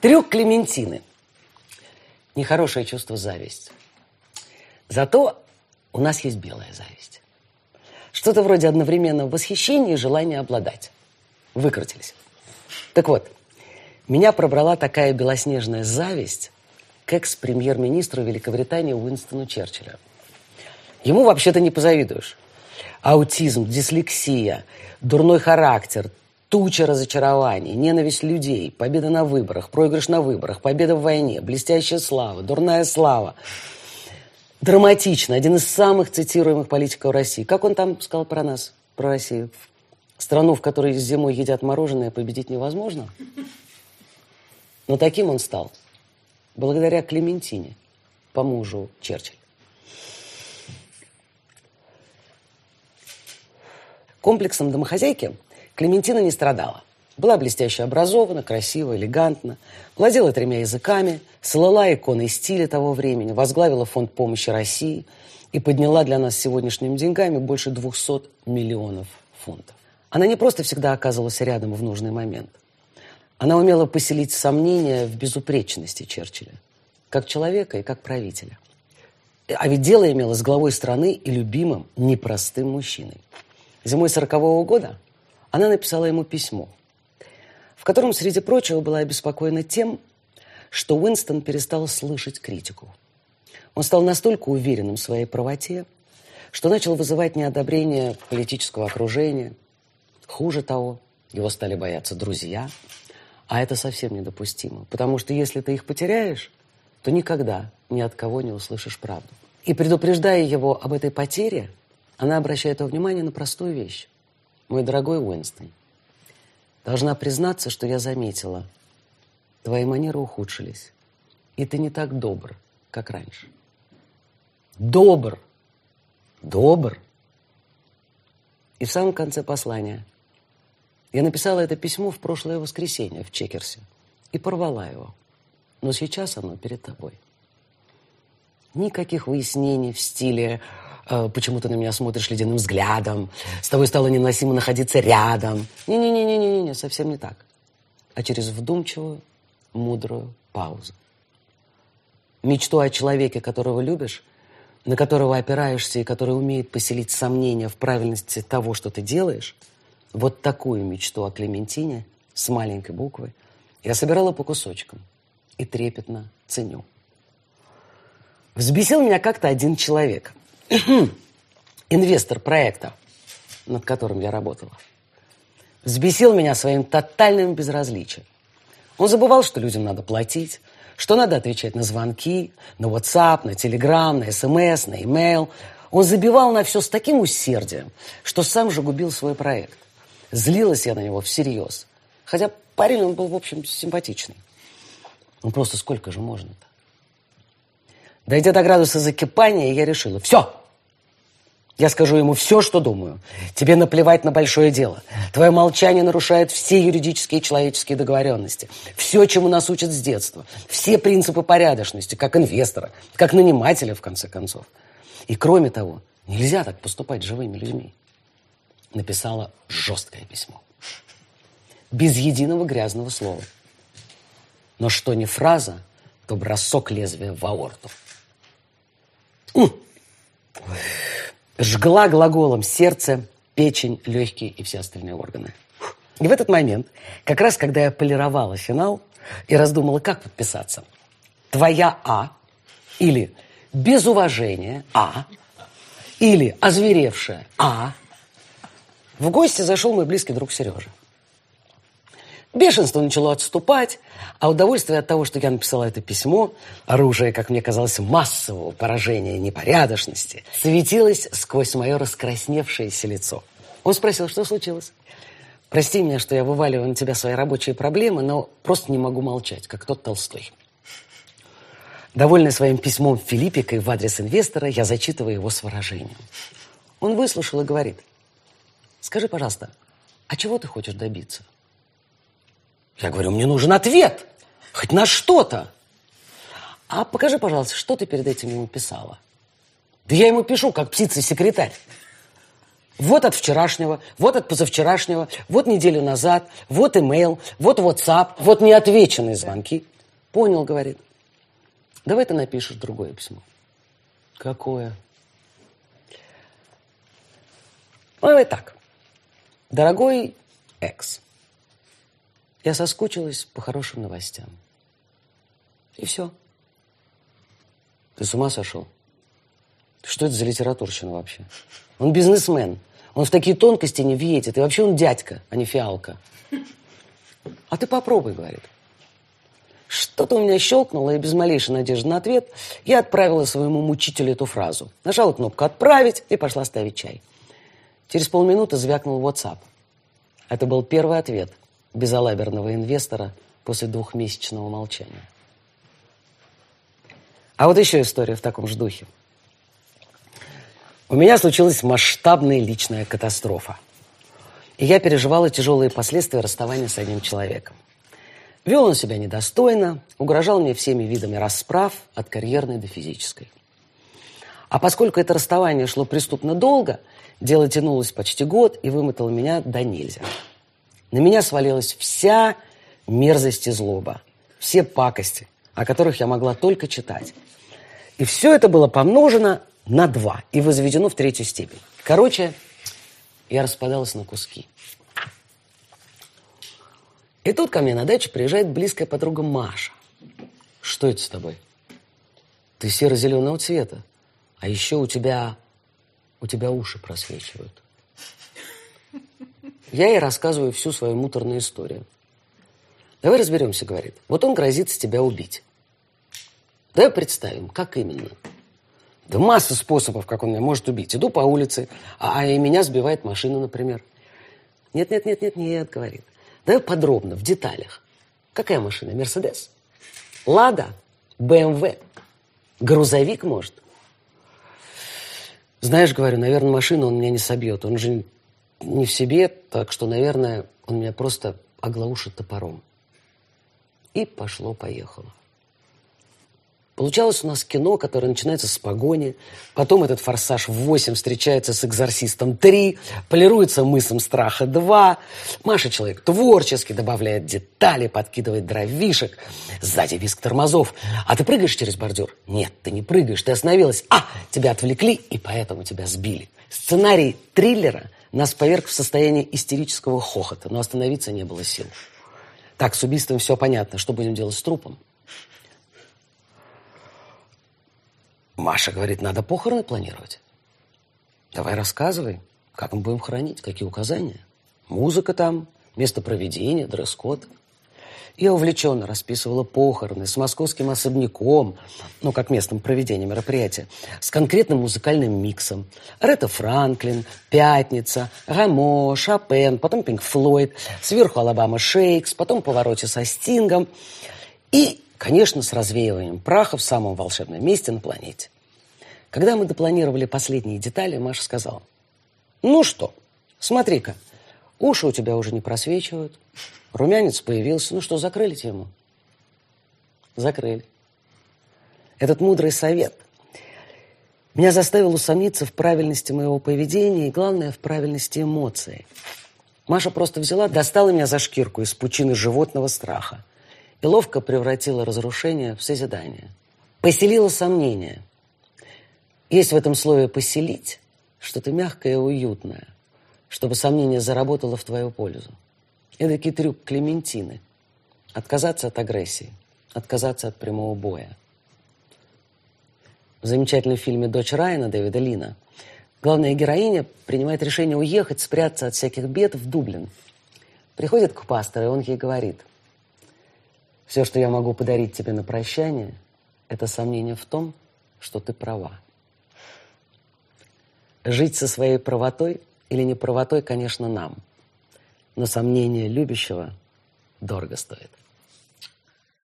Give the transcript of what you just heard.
Трюк Клементины. Нехорошее чувство зависть. Зато у нас есть белая зависть. Что-то вроде одновременно восхищения и желания обладать. Выкрутились. Так вот, меня пробрала такая белоснежная зависть к экс-премьер-министру Великобритании Уинстону Черчиллю. Ему вообще-то не позавидуешь. Аутизм, дислексия, дурной характер, туча разочарований, ненависть людей, победа на выборах, проигрыш на выборах, победа в войне, блестящая слава, дурная слава. Драматично. Один из самых цитируемых политиков России. Как он там сказал про нас, про Россию? Страну, в которой зимой едят мороженое, победить невозможно. Но таким он стал. Благодаря Клементине, по мужу Черчилля. Комплексом домохозяйки Клементина не страдала. Была блестяще образована, красива, элегантна, владела тремя языками, слала иконой стиля того времени, возглавила фонд помощи России и подняла для нас сегодняшними деньгами больше 200 миллионов фунтов. Она не просто всегда оказывалась рядом в нужный момент. Она умела поселить сомнения в безупречности Черчилля, как человека и как правителя. А ведь дело имело с главой страны и любимым, непростым мужчиной. Зимой сорокового года она написала ему письмо, в котором, среди прочего, была обеспокоена тем, что Уинстон перестал слышать критику. Он стал настолько уверенным в своей правоте, что начал вызывать неодобрение политического окружения. Хуже того, его стали бояться друзья. А это совсем недопустимо, потому что если ты их потеряешь, то никогда ни от кого не услышишь правду. И предупреждая его об этой потере, она обращает его внимание на простую вещь. Мой дорогой Уинстон, должна признаться, что я заметила, твои манеры ухудшились, и ты не так добр, как раньше. Добр! Добр! И в самом конце послания я написала это письмо в прошлое воскресенье в Чекерсе и порвала его. Но сейчас оно перед тобой. Никаких выяснений в стиле почему ты на меня смотришь ледяным взглядом, с тобой стало невыносимо находиться рядом. Не-не-не-не-не, совсем не так. А через вдумчивую, мудрую паузу. Мечту о человеке, которого любишь, на которого опираешься и который умеет поселить сомнения в правильности того, что ты делаешь, вот такую мечту о Клементине с маленькой буквы я собирала по кусочкам и трепетно ценю. Взбесил меня как-то один человек – инвестор проекта, над которым я работала, взбесил меня своим тотальным безразличием. Он забывал, что людям надо платить, что надо отвечать на звонки, на WhatsApp, на Telegram, на SMS, на email. Он забивал на все с таким усердием, что сам же губил свой проект. Злилась я на него всерьез. Хотя парень он был, в общем, симпатичный. Ну просто сколько же можно-то? Дойдя до градуса закипания, я решила, все, я скажу ему все, что думаю. Тебе наплевать на большое дело. Твое молчание нарушает все юридические и человеческие договоренности. Все, чему нас учат с детства. Все принципы порядочности, как инвестора, как нанимателя, в конце концов. И кроме того, нельзя так поступать с живыми людьми. Написала жесткое письмо. Без единого грязного слова. Но что не фраза, то бросок лезвия в аорту жгла глаголом сердце, печень, легкие и все остальные органы. И в этот момент, как раз когда я полировала финал и раздумала, как подписаться, твоя А или без уважения А или озверевшая А, в гости зашел мой близкий друг Сережа. Бешенство начало отступать, а удовольствие от того, что я написала это письмо, оружие, как мне казалось, массового поражения непорядочности, светилось сквозь мое раскрасневшееся лицо. Он спросил, что случилось? Прости меня, что я вываливаю на тебя свои рабочие проблемы, но просто не могу молчать, как тот Толстой. Довольный своим письмом Филиппикой в адрес инвестора, я зачитываю его с выражением. Он выслушал и говорит, скажи, пожалуйста, а чего ты хочешь добиться? Я говорю, мне нужен ответ, хоть на что-то. А покажи, пожалуйста, что ты перед этим ему писала? Да я ему пишу, как птица-секретарь. Вот от вчерашнего, вот от позавчерашнего, вот неделю назад, вот имейл, вот WhatsApp, вот неотвеченные звонки. Понял, говорит. Давай ты напишешь другое письмо. Какое? Давай так. Дорогой экс, я соскучилась по хорошим новостям. И все. Ты с ума сошел? Что это за литературщина вообще? Он бизнесмен. Он в такие тонкости не въедет. И вообще он дядька, а не фиалка. А ты попробуй, говорит. Что-то у меня щелкнуло, и без малейшей надежды на ответ я отправила своему мучителю эту фразу. Нажала кнопку «Отправить» и пошла ставить чай. Через полминуты звякнул WhatsApp. Это был первый ответ безалаберного инвестора после двухмесячного молчания. А вот еще история в таком же духе. У меня случилась масштабная личная катастрофа. И я переживала тяжелые последствия расставания с одним человеком. Вел он себя недостойно, угрожал мне всеми видами расправ, от карьерной до физической. А поскольку это расставание шло преступно долго, дело тянулось почти год и вымотало меня до нельзя. На меня свалилась вся мерзость и злоба, все пакости, о которых я могла только читать. И все это было помножено на два и возведено в третью степень. Короче, я распадалась на куски. И тут ко мне на дачу приезжает близкая подруга Маша. Что это с тобой? Ты серо-зеленого цвета. А еще у тебя, у тебя уши просвечивают. Я ей рассказываю всю свою муторную историю. Давай разберемся, говорит. Вот он грозится тебя убить. Давай представим, как именно. Да масса способов, как он меня может убить. Иду по улице, а, а и меня сбивает машина, например. Нет, нет, нет, нет, нет, говорит. Давай подробно, в деталях. Какая машина? Мерседес? Лада? БМВ? Грузовик, может? Знаешь, говорю, наверное, машину он меня не собьет. Он же не в себе, так что, наверное, он меня просто оглаушит топором. И пошло-поехало. Получалось у нас кино, которое начинается с погони, потом этот «Форсаж 8» встречается с «Экзорсистом 3», полируется «Мысом страха 2», Маша человек творческий, добавляет детали, подкидывает дровишек, сзади виск тормозов. А ты прыгаешь через бордюр? Нет, ты не прыгаешь, ты остановилась. А, тебя отвлекли, и поэтому тебя сбили. Сценарий триллера нас поверг в состояние истерического хохота, но остановиться не было сил. Так, с убийством все понятно. Что будем делать с трупом? Маша говорит, надо похороны планировать. Давай рассказывай, как мы будем хранить, какие указания. Музыка там, место проведения, дресс-код. Я увлеченно расписывала похороны с московским особняком, ну, как местом проведения мероприятия, с конкретным музыкальным миксом. Ретта Франклин, Пятница, Рамо, Шопен, потом Пинк Флойд, сверху Алабама Шейкс, потом повороте со Стингом. И Конечно, с развеиванием праха в самом волшебном месте на планете. Когда мы допланировали последние детали, Маша сказала, ну что, смотри-ка, уши у тебя уже не просвечивают, румянец появился, ну что, закрыли тему? Закрыли. Этот мудрый совет меня заставил усомниться в правильности моего поведения и, главное, в правильности эмоций. Маша просто взяла, достала меня за шкирку из пучины животного страха и ловко превратила разрушение в созидание. Поселила сомнение. Есть в этом слове «поселить» что-то мягкое и уютное, чтобы сомнение заработало в твою пользу. Эдакий трюк Клементины. Отказаться от агрессии, отказаться от прямого боя. В замечательном фильме «Дочь Райана» Дэвида Лина главная героиня принимает решение уехать, спрятаться от всяких бед в Дублин. Приходит к пастору, и он ей говорит – все, что я могу подарить тебе на прощание, это сомнение в том, что ты права. Жить со своей правотой или неправотой, конечно, нам. Но сомнение любящего дорого стоит.